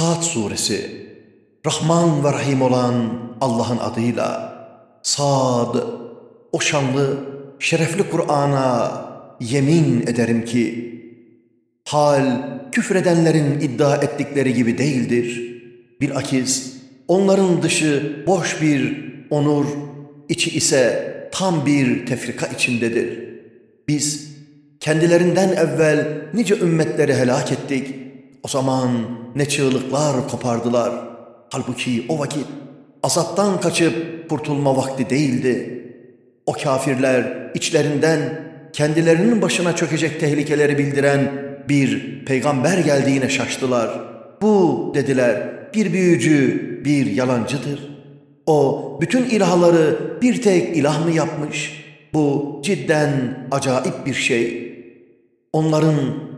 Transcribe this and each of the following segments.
Saat suresi Rahman ve Rahim olan Allah'ın adıyla Sad o şanlı şerefli Kur'an'a yemin ederim ki hal küfredenlerin iddia ettikleri gibi değildir. Bilakis onların dışı boş bir onur, içi ise tam bir tefrika içindedir. Biz kendilerinden evvel nice ümmetleri helak ettik. O zaman ne çığlıklar kopardılar. Halbuki o vakit azaptan kaçıp kurtulma vakti değildi. O kafirler içlerinden kendilerinin başına çökecek tehlikeleri bildiren bir peygamber geldiğine şaştılar. Bu dediler bir büyücü, bir yalancıdır. O bütün ilahları bir tek ilah mı yapmış? Bu cidden acayip bir şey. Onların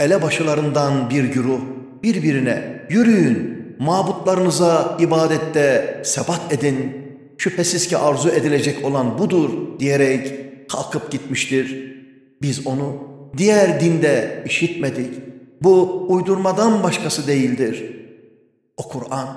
elebaşılarından bir güruh birbirine yürüyün, mabutlarınıza ibadette sebat edin. Şüphesiz ki arzu edilecek olan budur diyerek kalkıp gitmiştir. Biz onu diğer dinde işitmedik. Bu uydurmadan başkası değildir. O Kur'an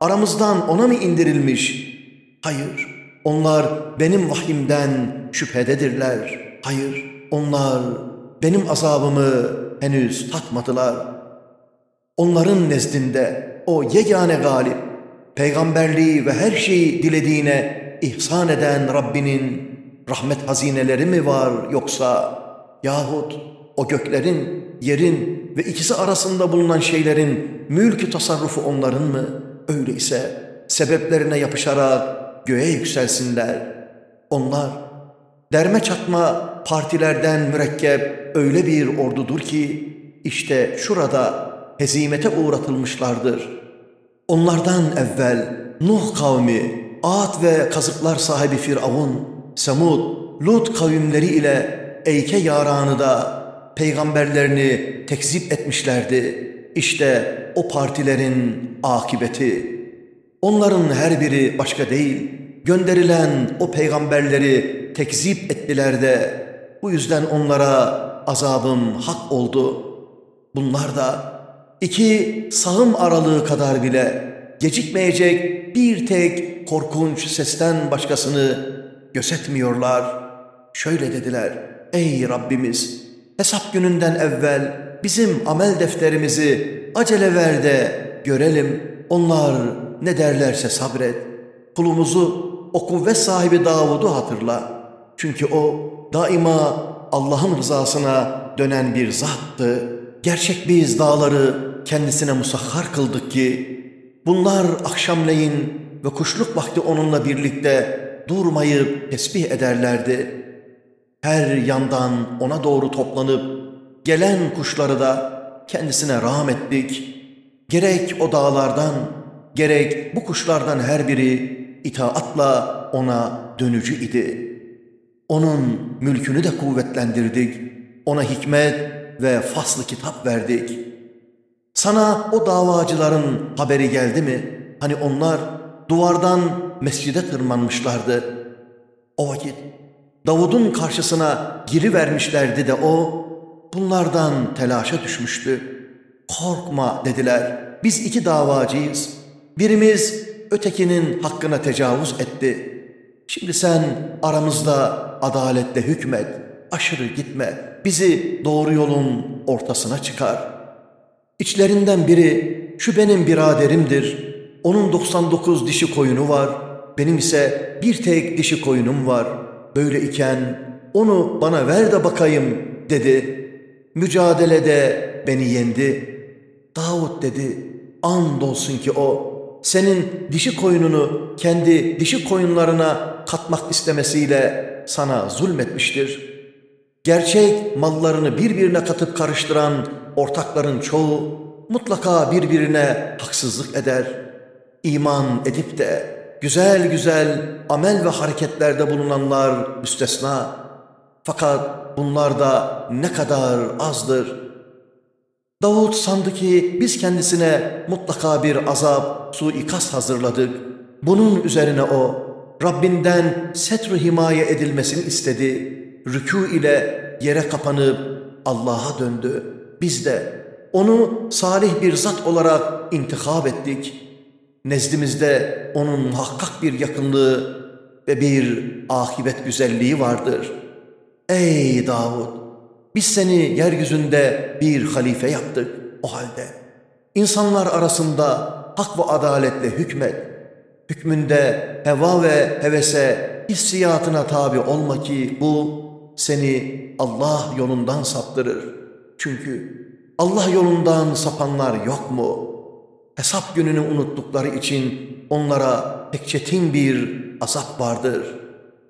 aramızdan ona mı indirilmiş? Hayır, onlar benim vahimden şüphededirler. Hayır, onlar benim azabımı henüz tatmadılar. Onların nezdinde o yegane galip, peygamberliği ve her şeyi dilediğine ihsan eden Rabbinin rahmet hazineleri mi var yoksa yahut o göklerin, yerin ve ikisi arasında bulunan şeylerin mülkü tasarrufu onların mı? Öyleyse sebeplerine yapışarak göğe yükselsinler. Onlar derme çatma partilerden mürekkep öyle bir ordudur ki işte şurada hezimete uğratılmışlardır. Onlardan evvel Nuh kavmi, Ad ve kazıklar sahibi Firavun, Semud, Lut kavimleri ile Eyke yaranı da peygamberlerini tekzip etmişlerdi. İşte o partilerin akibeti. Onların her biri başka değil, gönderilen o peygamberleri tekzip ettiler de bu yüzden onlara azabım hak oldu. Bunlar da iki sağım aralığı kadar bile gecikmeyecek bir tek korkunç sesten başkasını gözetmiyorlar. Şöyle dediler, ey Rabbimiz hesap gününden evvel bizim amel defterimizi acele ver de görelim. Onlar ne derlerse sabret. Kulumuzu o kuvvet sahibi Davud'u hatırla. Çünkü o daima Allah'ın rızasına dönen bir zattı. Gerçek biz dağları kendisine musahhar kıldık ki bunlar akşamleyin ve kuşluk vakti onunla birlikte durmayıp tesbih ederlerdi. Her yandan ona doğru toplanıp gelen kuşları da kendisine rağm ettik. Gerek o dağlardan, gerek bu kuşlardan her biri itaatla ona dönücü idi. Onun mülkünü de kuvvetlendirdik. Ona hikmet ve faslı kitap verdik. Sana o davacıların haberi geldi mi? Hani onlar duvardan mescide tırmanmışlardı. O vakit Davud'un karşısına giri vermişlerdi de o bunlardan telaşa düşmüştü. Korkma dediler. Biz iki davacıyız. Birimiz ötekinin hakkına tecavüz etti. Şimdi sen aramızda adaletle hükmet, aşırı gitme, bizi doğru yolun ortasına çıkar. İçlerinden biri şu benim biraderimdir. Onun 99 dişi koyunu var, benim ise bir tek dişi koyunum var. Böyle iken onu bana ver de bakayım dedi. Mücadelede beni yendi. Davut dedi, andolsun ki o senin dişi koyununu kendi dişi koyunlarına katmak istemesiyle sana zulmetmiştir. Gerçek mallarını birbirine katıp karıştıran ortakların çoğu mutlaka birbirine haksızlık eder. İman edip de güzel güzel amel ve hareketlerde bulunanlar müstesna. Fakat bunlar da ne kadar azdır. Davut sandı ki biz kendisine mutlaka bir azap, suikast hazırladık. Bunun üzerine o Rabbinden setru himaye edilmesini istedi. Rükû ile yere kapanıp Allah'a döndü. Biz de onu salih bir zat olarak intikab ettik. Nezdimizde onun muhakkak bir yakınlığı ve bir ahibet güzelliği vardır. Ey Davud! Biz seni yeryüzünde bir halife yaptık o halde. İnsanlar arasında hak ve adaletle hükmet. Hükmünde heva ve hevese, hissiyatına tabi olma ki bu seni Allah yolundan saptırır. Çünkü Allah yolundan sapanlar yok mu? Hesap gününü unuttukları için onlara pek çetin bir azap vardır.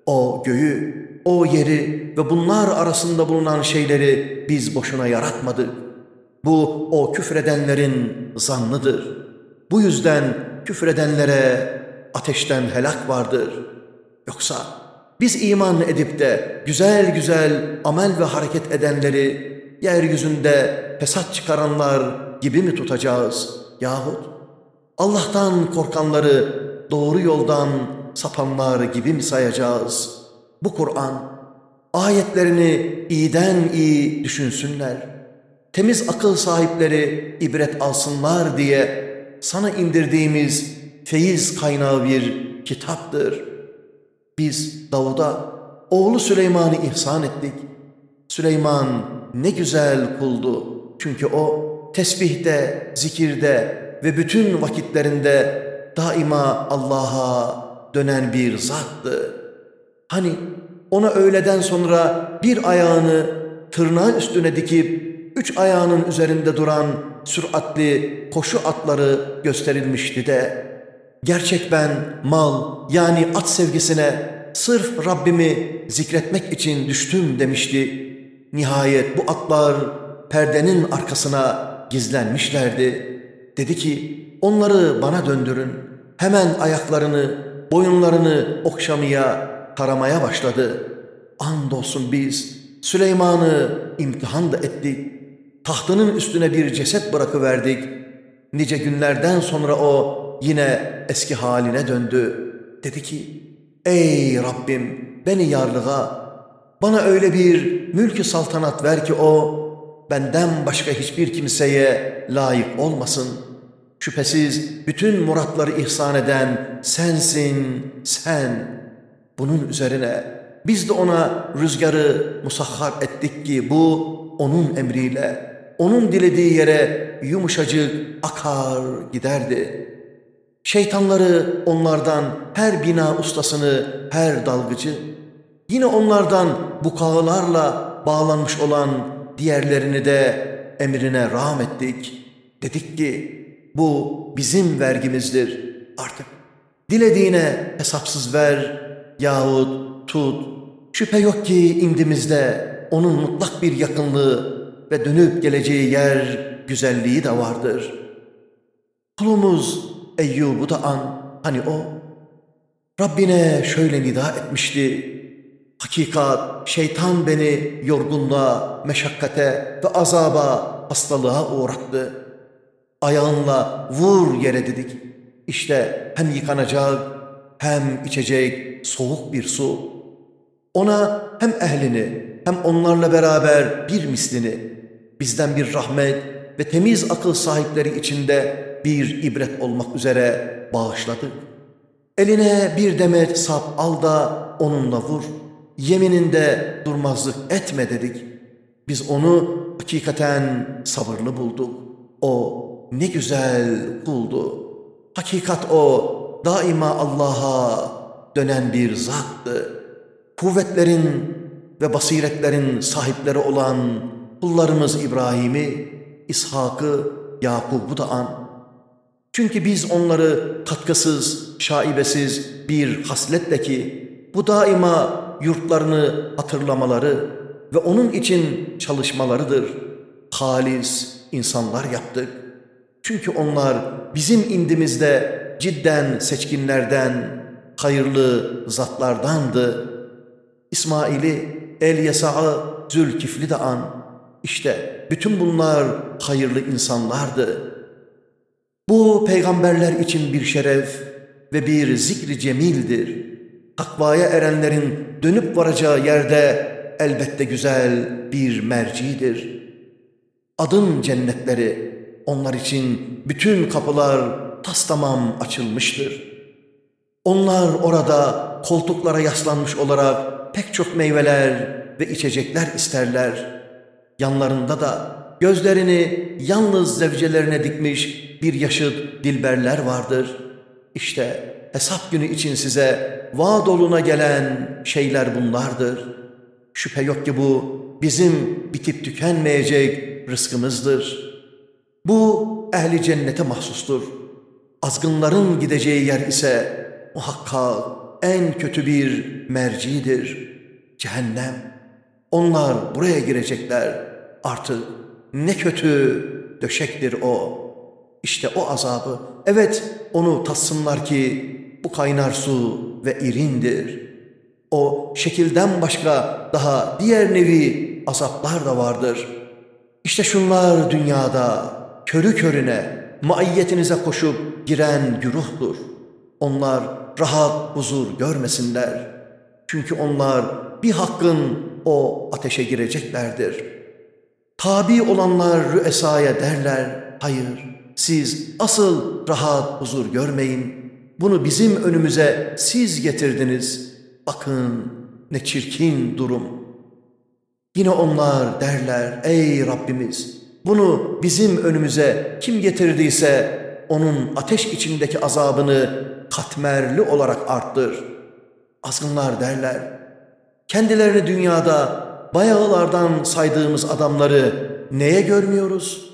O göğü, o yeri ve bunlar arasında bulunan şeyleri biz boşuna yaratmadık. Bu o küfredenlerin zannıdır. Bu yüzden küfredenlere ateşten helak vardır. Yoksa biz iman edip de güzel güzel amel ve hareket edenleri yeryüzünde fesat çıkaranlar gibi mi tutacağız yahut Allah'tan korkanları doğru yoldan sapanlar gibi mi sayacağız? Bu Kur'an ayetlerini iyiden iyi düşünsünler. Temiz akıl sahipleri ibret alsınlar diye sana indirdiğimiz feyiz kaynağı bir kitaptır. Biz Davud'a oğlu Süleyman'ı ihsan ettik. Süleyman ne güzel kuldu. Çünkü o tesbihte, zikirde ve bütün vakitlerinde daima Allah'a dönen bir zattı. Hani ona öğleden sonra bir ayağını tırnağı üstüne dikip üç ayağının üzerinde duran süratli koşu atları gösterilmişti de gerçek ben mal yani at sevgisine sırf Rabbimi zikretmek için düştüm demişti. Nihayet bu atlar perdenin arkasına gizlenmişlerdi. Dedi ki onları bana döndürün. Hemen ayaklarını, boyunlarını okşamaya, taramaya başladı. Andolsun biz Süleyman'ı imtihan da ettik. Tahtının üstüne bir ceset bırakıverdik. Nice günlerden sonra o yine eski haline döndü. Dedi ki, Ey Rabbim beni yarlığa, bana öyle bir mülkü saltanat ver ki o benden başka hiçbir kimseye layık olmasın. Şüphesiz bütün muratları ihsan eden sensin, sen. Bunun üzerine biz de ona rüzgarı musahhar ettik ki bu onun emriyle, onun dilediği yere yumuşacık akar giderdi. Şeytanları onlardan her bina ustasını, her dalgıcı, yine onlardan bukağılarla bağlanmış olan diğerlerini de emrine rağm. Dedik ki bu bizim vergimizdir artık. Dilediğine hesapsız ver yahut tut. Şüphe yok ki indimizde onun mutlak bir yakınlığı ve dönüp geleceği yer güzelliği de vardır. Kulumuz Eyyub'u da an, hani o Rabbine şöyle nida etmişti. Hakikat şeytan beni yorgunluğa, meşakkate ve azaba, hastalığa uğrattı. Ayağınla vur yere dedik. İşte hem yıkanacak hem içecek soğuk bir su. Ona hem ehlini hem onlarla beraber bir mislini bizden bir rahmet ve temiz akıl sahipleri içinde bir ibret olmak üzere bağışladık. Eline bir demet sap al da onunla vur.'' yemininde durmazlık etme dedik. Biz onu hakikaten sabırlı bulduk. O ne güzel kuldu. Hakikat o daima Allah'a dönen bir zattı. Kuvvetlerin ve basiretlerin sahipleri olan kullarımız İbrahim'i, İshak'ı, Yakub'u da an. Çünkü biz onları katkısız, şaibesiz bir hasletle ki bu daima yurtlarını hatırlamaları ve onun için çalışmalarıdır. Halis insanlar yaptık. Çünkü onlar bizim indimizde cidden seçkinlerden, hayırlı zatlardandı. İsmail'i, El-Yesa'ı, Zülkifli de an. İşte bütün bunlar hayırlı insanlardı. Bu peygamberler için bir şeref ve bir zikri cemildir takvaya erenlerin dönüp varacağı yerde elbette güzel bir mercidir. Adın cennetleri, onlar için bütün kapılar tas tamam açılmıştır. Onlar orada koltuklara yaslanmış olarak pek çok meyveler ve içecekler isterler. Yanlarında da gözlerini yalnız zevcelerine dikmiş bir yaşıt dilberler vardır. İşte hesap günü için size vaad oluna gelen şeyler bunlardır. Şüphe yok ki bu bizim bitip tükenmeyecek rızkımızdır. Bu ehli cennete mahsustur. Azgınların gideceği yer ise muhakkak en kötü bir mercidir. Cehennem. Onlar buraya girecekler. Artık ne kötü döşektir o. İşte o azabı. Evet onu tatsınlar ki bu kaynar su ve irindir. O şekilden başka daha diğer nevi azaplar da vardır. İşte şunlar dünyada körü körüne maiyetinize koşup giren güruhtur. Onlar rahat huzur görmesinler. Çünkü onlar bir hakkın o ateşe gireceklerdir. Tabi olanlar rüesaya derler, hayır siz asıl rahat huzur görmeyin. Bunu bizim önümüze siz getirdiniz. Bakın ne çirkin durum. Yine onlar derler, ey Rabbimiz bunu bizim önümüze kim getirdiyse onun ateş içindeki azabını katmerli olarak arttır. Azgınlar derler, kendilerini dünyada bayağılardan saydığımız adamları neye görmüyoruz?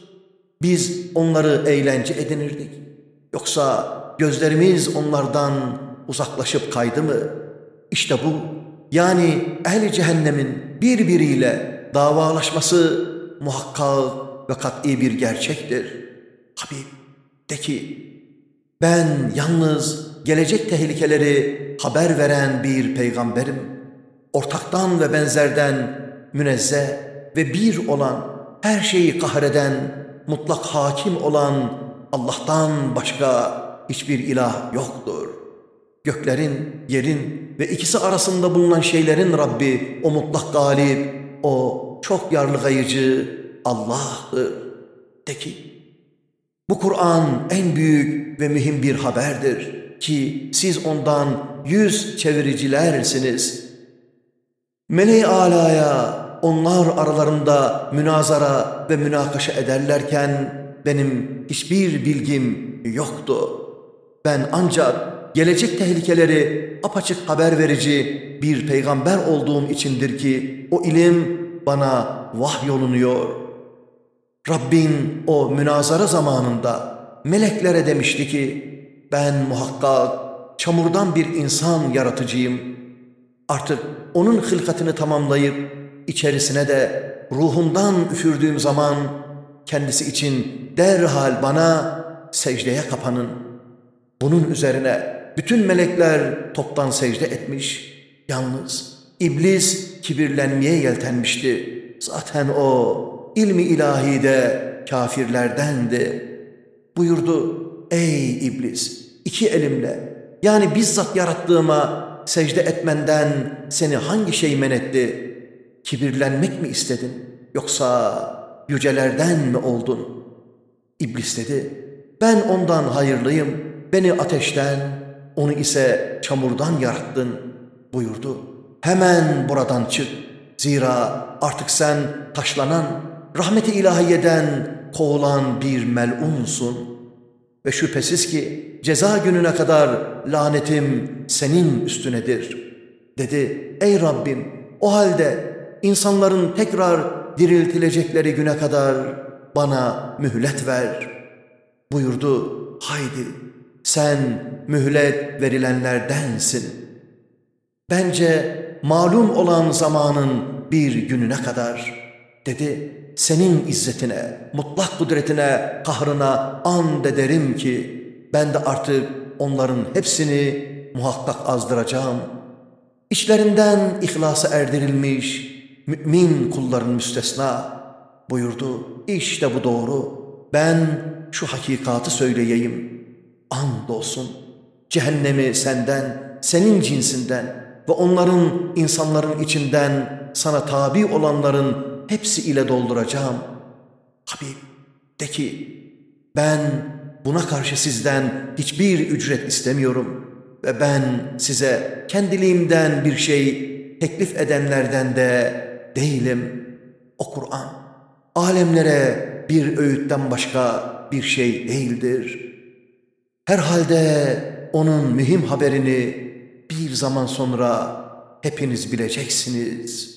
Biz onları eğlence edinirdik. Yoksa gözlerimiz onlardan uzaklaşıp kaydı mı? İşte bu yani ehli cehennemin birbiriyle davalaşması muhakkak ve kat'i bir gerçektir. Habib de ki ben yalnız gelecek tehlikeleri haber veren bir peygamberim. Ortaktan ve benzerden münezzeh ve bir olan her şeyi kahreden mutlak hakim olan Allah'tan başka hiçbir ilah yoktur. Göklerin, yerin ve ikisi arasında bulunan şeylerin Rabbi, o mutlak galip, o çok yarlıgayıcı Allah'tır. De ki, bu Kur'an en büyük ve mühim bir haberdir ki siz ondan yüz çeviricilersiniz. Meleği alaya onlar aralarında münazara ve münakaşa ederlerken benim hiçbir bilgim yoktu. Ben ancak gelecek tehlikeleri apaçık haber verici bir peygamber olduğum içindir ki o ilim bana vahyolunuyor. Rabbin o münazara zamanında meleklere demişti ki ben muhakkak çamurdan bir insan yaratıcıyım. Artık onun hılkatını tamamlayıp içerisine de ruhumdan üfürdüğüm zaman kendisi için derhal bana secdeye kapanın. Bunun üzerine bütün melekler toptan secde etmiş. Yalnız iblis kibirlenmeye yeltenmişti. Zaten o ilmi ilahide kafirlerdendi. Buyurdu, ey iblis iki elimle yani bizzat yarattığıma secde etmenden seni hangi şey men etti? Kibirlenmek mi istedin yoksa yücelerden mi oldun? İblis dedi, ben ondan hayırlıyım, beni ateşten, onu ise çamurdan yarattın buyurdu. Hemen buradan çık, zira artık sen taşlanan, rahmeti ilahiyeden kovulan bir melunsun. Ve şüphesiz ki ceza gününe kadar lanetim senin üstünedir. Dedi, ey Rabbim o halde insanların tekrar diriltilecekleri güne kadar bana mühlet ver. Buyurdu, haydi sen mühlet verilenlerdensin. Bence malum olan zamanın bir gününe kadar dedi senin izzetine, mutlak kudretine, kahrına and ederim ki ben de artık onların hepsini muhakkak azdıracağım. İçlerinden ihlasa erdirilmiş, mümin kulların müstesna buyurdu. İşte bu doğru. Ben şu hakikatı söyleyeyim. Andolsun cehennemi senden, senin cinsinden ve onların insanların içinden sana tabi olanların hepsi ile dolduracağım. Habib de ki ben buna karşı sizden hiçbir ücret istemiyorum ve ben size kendiliğimden bir şey teklif edenlerden de değilim. O Kur'an alemlere bir öğütten başka bir şey değildir. Herhalde onun mühim haberini bir zaman sonra hepiniz bileceksiniz.''